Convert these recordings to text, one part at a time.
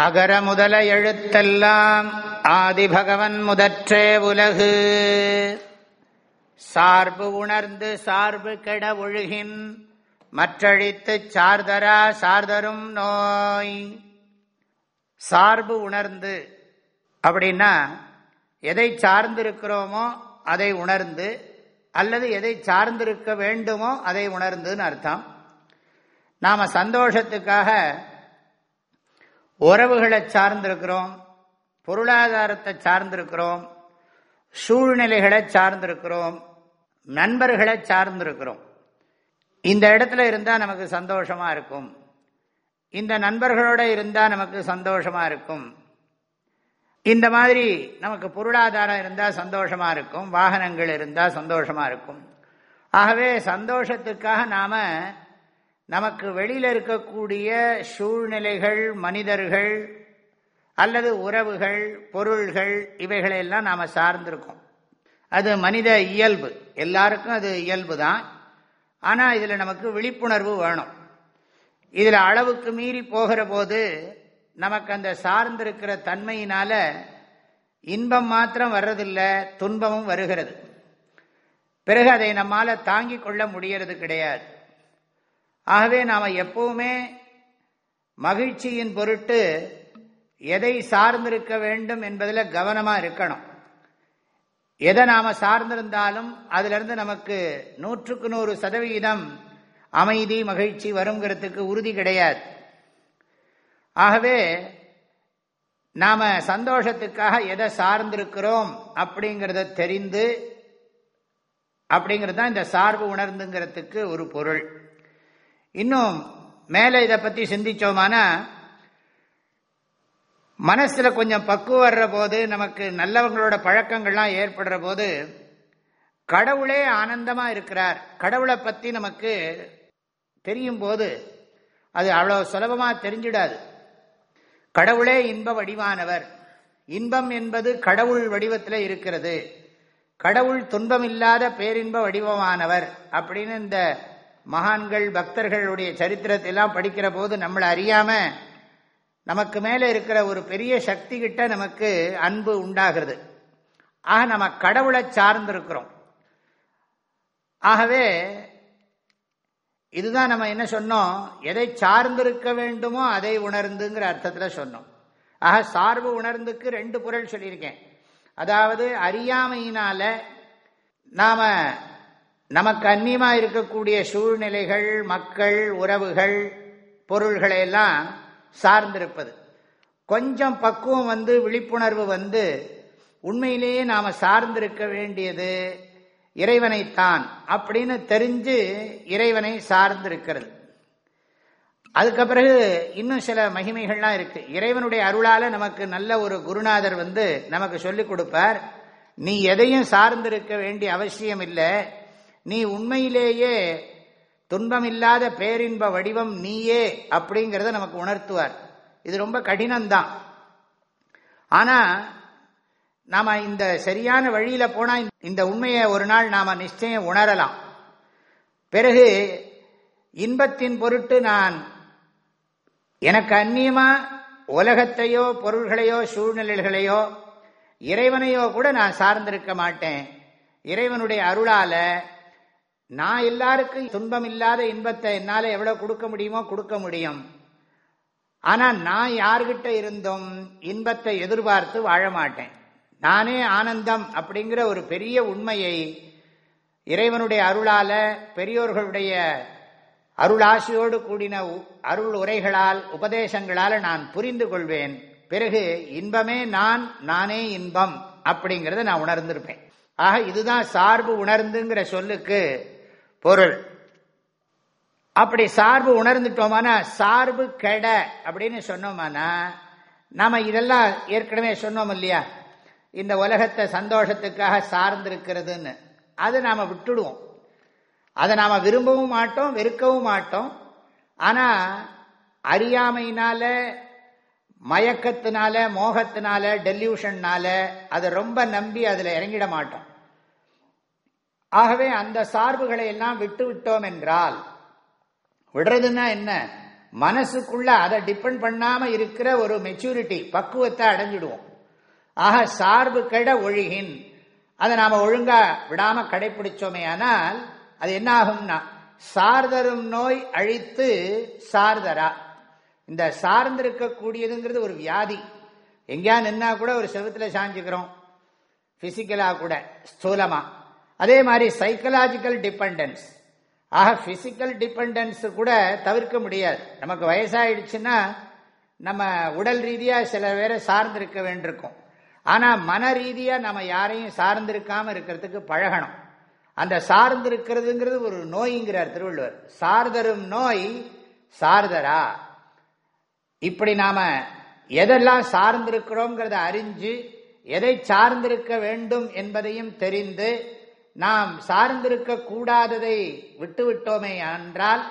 அகர முதல எழுத்தெல்லாம் ஆதிபகவன் முதற்றே உலகு. சார்பு உணர்ந்து சார்பு கெட ஒழுகின் மற்றழித்து சார்தரா சார்தரும் நோய். சார்பு உணர்ந்து அப்படின்னா எதை சார்ந்திருக்கிறோமோ அதை உணர்ந்து அல்லது எதை சார்ந்திருக்க வேண்டுமோ அதை உணர்ந்துன்னு அர்த்தம். நாம சந்தோஷத்துக்காக உறவுகளை சார்ந்திருக்கிறோம் பொருளாதாரத்தை சார்ந்திருக்கிறோம் சூழ்நிலைகளை சார்ந்திருக்கிறோம் நண்பர்களை சார்ந்திருக்கிறோம். இந்த இடத்துல இருந்தால் நமக்கு சந்தோஷமாக இருக்கும். இந்த நண்பர்களோட இருந்தால் நமக்கு சந்தோஷமாக இருக்கும். இந்த மாதிரி நமக்கு பொருளாதாரம் இருந்தால் சந்தோஷமாக இருக்கும் வாகனங்கள் இருந்தால் சந்தோஷமாக இருக்கும். ஆகவே சந்தோஷத்துக்காக நாம் நமக்கு வெளியில் இருக்கக்கூடிய சூழ்நிலைகள் மனிதர்கள் அல்லது உறவுகள் பொருள்கள் இவைகளையெல்லாம் நாம் சார்ந்திருக்கோம். அது மனித இயல்பு. எல்லாருக்கும் அது இயல்பு தான் ஆனால் இதில் நமக்கு விழிப்புணர்வு வேணும். இதில் அளவுக்கு மீறி போகிற போது நமக்கு அந்த சார்ந்திருக்கிற தன்மையினால இன்பம் மாத்திரம் வர்றதில்லை துன்பமும் வருகிறது. பிறகு அதை நம்மால் தாங்கிக் கொள்ள முடியறது கிடையாது. ஆகவே நாம் எப்பவுமே மகிழ்ச்சியின் பொருட்டு எதை சார்ந்திருக்க வேண்டும் என்பதில் கவனமாக இருக்கணும். எதை நாம் சார்ந்திருந்தாலும் அதிலிருந்து நமக்கு நூற்றுக்கு நூறு சதவிகிதம் அமைதி மகிழ்ச்சி வருங்கிறதுக்கு உறுதி கிடையாது. ஆகவே நாம் சந்தோஷத்துக்காக எதை சார்ந்திருக்கிறோம் அப்படிங்கிறத தெரிந்து அப்படிங்கிறது தான் இந்த சார்பு உணர்ந்துங்கிறதுக்கு ஒரு பொருள். இன்னும் மேலே இதை பற்றி சிந்திச்சோமானா மனசில் கொஞ்சம் பக்குவம் வர்ற போது நமக்கு நல்லவங்களோட பழக்கங்கள்லாம் ஏற்படுற போது கடவுளே ஆனந்தமாக இருக்கிறார். கடவுளை பற்றி நமக்கு தெரியும் போது அது அவ்வளோ சுலபமாக தெரிஞ்சிடாது. கடவுளே இன்ப வடிவானவர். இன்பம் என்பது கடவுள் வடிவத்தில் இருக்கிறது. கடவுள் துன்பமில்லாத பேரின்ப வடிவமானவர் அப்படின்னு இந்த மகான்கள் பக்தர்களுடைய சரித்திரத்தையெல்லாம் படிக்கிற போது நம்மளை அறியாம நமக்கு மேலே இருக்கிற ஒரு பெரிய சக்தி கிட்ட நமக்கு அன்பு உண்டாகிறது. ஆக நம்ம கடவுளை சார்ந்திருக்கிறோம். ஆகவே இதுதான் நம்ம என்ன சொன்னோம்? எதை சார்ந்திருக்க வேண்டுமோ அதை உணர்ந்துங்கிற அர்த்தத்தில் சொன்னோம். ஆக சார்பு உணர்ந்துக்கு ரெண்டு பொருள் சொல்லியிருக்கேன். அதாவது அறியாமையினால நாம நமக்கு அந்நியமாக இருக்கக்கூடிய சூழ்நிலைகள் மக்கள் உறவுகள் பொருள்களை எல்லாம் சார்ந்திருப்பது. கொஞ்சம் பக்குவம் வந்து விழிப்புணர்வு வந்து உண்மையிலேயே நாம் சார்ந்திருக்க வேண்டியது இறைவனைத்தான் அப்படின்னு தெரிஞ்சு இறைவனை சார்ந்திருக்கிறது. அதுக்கு பிறகு இன்னும் சில மகிமைகள்லாம் இருக்கு. இறைவனுடைய அருளால நமக்கு நல்ல ஒரு குருநாதர் வந்து நமக்கு சொல்லிக் கொடுப்பார் நீ எதையும் சார்ந்திருக்க வேண்டிய அவசியம் இல்லை. நீ உண்மையிலேயே துன்பமில்லாத பேரின்ப வடிவம் நீயே அப்படிங்கிறத நமக்கு உணர்த்துவார். இது ரொம்ப கடினம்தான். ஆனால் நாம் இந்த சரியான வழியில் போனால் இந்த உண்மையை ஒரு நாள் நாம் நிச்சயம் உணரலாம். பிறகு இன்பத்தின் பொருட்டு நான் எனக்கு அந்நியமாக உலகத்தையோ பொருள்களையோ சூழ்நிலைகளையோ இறைவனையோ கூட நான் சார்ந்திருக்க மாட்டேன். இறைவனுடைய அருளால் நான் எல்லாருக்கும் துன்பம் இல்லாத இன்பத்தை என்னால் எவ்வளோ கொடுக்க முடியுமோ கொடுக்க முடியும். ஆனால் நான் யார்கிட்ட இருந்தும் இன்பத்தை எதிர்பார்த்து வாழ மாட்டேன். நானே ஆனந்தம் அப்படிங்கிற ஒரு பெரிய உண்மையை இறைவனுடைய அருளால பெரியோர்களுடைய அருளாசியோடு கூடின அருள் உரைகளால் உபதேசங்களால் நான் புரிந்து கொள்வேன். பிறகு இன்பமே நான் நானே இன்பம் அப்படிங்கிறத நான் உணர்ந்திருப்பேன். ஆக இதுதான் சார்பு உணர்ந்துங்கிற சொல்லுக்கு பொருள். அப்படி சார்பு உணர்ந்துட்டோமானா சார்பு கெட அப்படின்னு சொன்னோமானா நாம இதெல்லாம் ஏற்கனவே சொன்னோம் இல்லையா? இந்த உலகத்தை சந்தோஷத்துக்காக சார்ந்திருக்கிறதுன்னு. அதை நாம விட்டுடுவோம். அதை நாம விரும்பவும் மாட்டோம் வெறுக்கவும் மாட்டோம். ஆனா அறியாமையினால மயக்கத்தினால மோகத்தினால டெல்யூஷன்னால அதை ரொம்ப நம்பி அதில் இறங்கிட மாட்டோம். ஆகவே அந்த சார்புகளை எல்லாம் விட்டு விட்டோம் என்றால் விடுறதுன்னா என்ன? மனசுக்குள்ள அதை டிபெண்ட் பண்ணாம இருக்கிற ஒரு மெச்சூரிட்டி பக்குவத்தை அடைஞ்சிடுவோம். ஆக சார்பு கெட ஒழுகின். அதை நாம ஒழுங்கா விடாம கடைபிடிச்சோமே ஆனால் அது என்ன ஆகும்னா சார்தரும் நோய் அழித்து சார்தரா. இந்த சார்ந்திருக்கக்கூடியதுங்கிறது ஒரு வியாதி. எங்கேயா நின்னா கூட ஒரு செவத்துல சாஞ்சுக்கிறோம். பிசிக்கலா கூட ஸ்தூலமா. அதே மாதிரி சைக்கலாஜிக்கல் டிபெண்டன்ஸ் ஆக பிசிக்கல் டிபெண்டன்ஸ் கூட தவிர்க்க முடியாது. நமக்கு வயசாயிடுச்சுன்னா நம்ம உடல் ரீதியாக சில பேரை சார்ந்திருக்க வேண்டியிருக்கும். ஆனால் மன ரீதியாக நம்ம யாரையும் சார்ந்திருக்காமல் இருக்கிறதுக்கு பழகணும். அந்த சார்ந்திருக்கிறதுங்கிறது ஒரு நோய்ங்கிறார் திருவள்ளுவர். சார்தரும் நோய் சார்தரா? இப்படி நாம் எதெல்லாம் சார்ந்திருக்கிறோங்கிறத அறிஞ்சு எதை சார்ந்திருக்க வேண்டும் என்பதையும் தெரிந்து நாம் சார்ந்திருக்க கூடாததை விட்டுவிட்டோமே என்றால்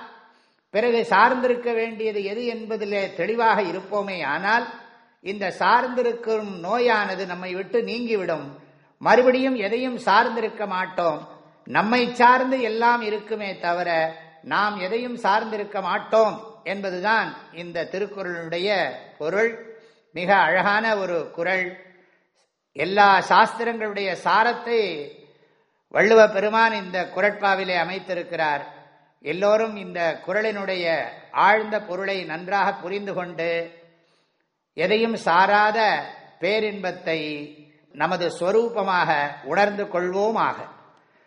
பிறகு சார்ந்திருக்க வேண்டியது எது என்பதிலே தெளிவாக இருப்போமே ஆனால் இந்த சார்ந்திருக்கும் நோயானது நம்மை விட்டு நீங்கிவிடும். மறுபடியும் எதையும் சார்ந்திருக்க மாட்டோம். நம்மை சார்ந்து எல்லாம் இருக்குமே தவிர நாம் எதையும் சார்ந்திருக்க மாட்டோம் என்பதுதான் இந்த திருக்குறளுடைய பொருள். மிக அழகான ஒரு குரல் எல்லா சாஸ்திரங்களுடைய சாரத்தை வள்ளுவ பெருமான் இந்த குரட்பாவிலே அமைத்திருக்கிறார். எல்லோரும் இந்த குரலினுடைய ஆழ்ந்த பொருளை நன்றாக புரிந்து கொண்டு எதையும் சாராத பேரின்பத்தை நமது ஸ்வரூபமாக உணர்ந்து கொள்வோமாக.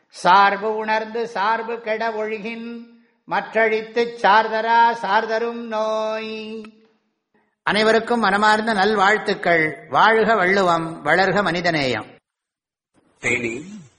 சார்பு உணர்ந்து சார்பு கெட ஒழுகின் மற்றழித்து சார்தரா சார்தரும் நோய். அனைவருக்கும் மனமார்ந்த நல்வாழ்த்துக்கள். வாழ்க வள்ளுவம் வளர்க மனிதநேயம். தேனி